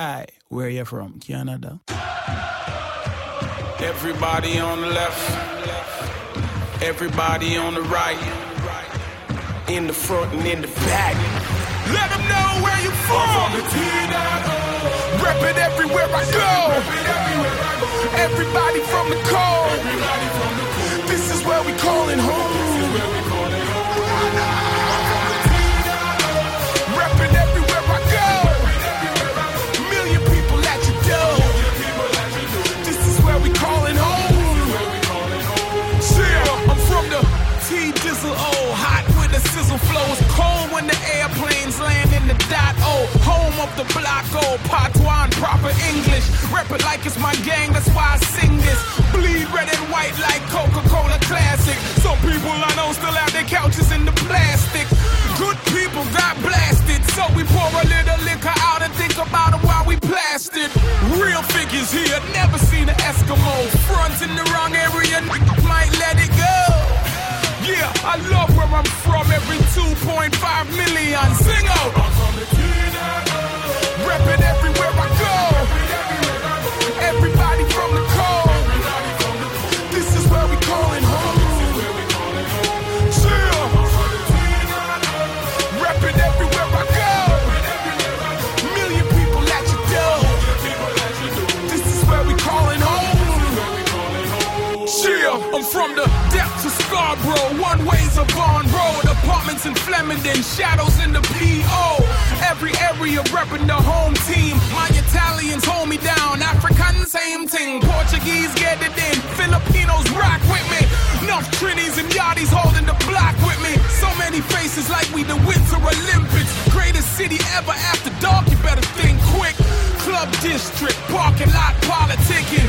Aye, where you from? Canada? Everybody on the left, everybody on the right, in the front and in the back. Let them know where you from. Rep it everywhere I go. Everybody from the cold. T Dizzle O, oh, hot with the sizzle flows, cold when the airplanes land in the dot O. Home of the block oh, O, patois and proper English. Rep it like it's my gang, that's why I sing this. I'm from. Every 2.5 million. Sing out. Rep it everywhere I go. Everybody from the cold. This is where we calling home. Chill. Rep it everywhere I go. Million people at your door. This is where we calling home. Yeah, I'm from the depths of Scarborough, one ways of Vaughan In Flemingdon, shadows in the PO. Every area repping the home team. My Italians hold me down, Africans same thing. Portuguese get it in, Filipinos rock with me. Enough Trinis and Yachties holding the block with me. So many faces like we the Winter Olympics. Greatest city ever after dark, you better think quick. Club district, parking lot politicking.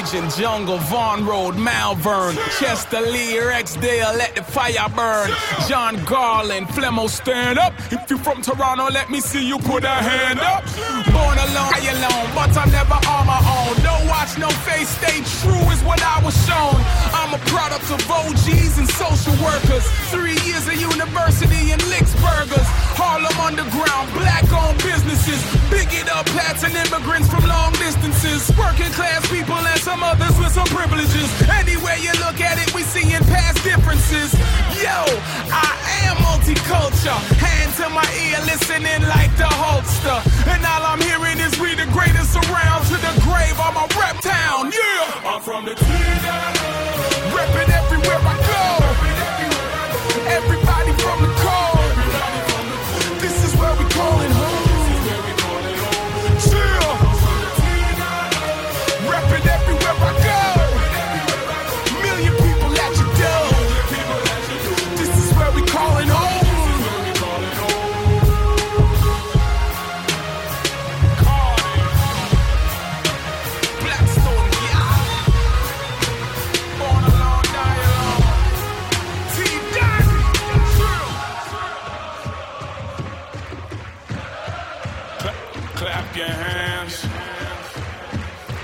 Regent, Jungle, Vaughan Road, Malvern, Chester Le, Rexdale, let the fire burn. John Garland, Flemo, stand up. If you from Toronto, let me see you put a hand up. Born alone, I alone, but I'm never on my own. No watch, no face, stay true is what I was shown. I'm a product of OGs and social workers. Three years of university in Licksburgers. Harlem Underground, black owned businesses. Big it up, plats and immigrants from long distances. Working class people and some others with some privileges. Anywhere you look at it, we seeing past differences. Yo, I am multicultural. Hand to my ear, listening like the Hulkster.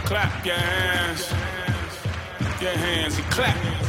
Clap your hands. Your hands and clap.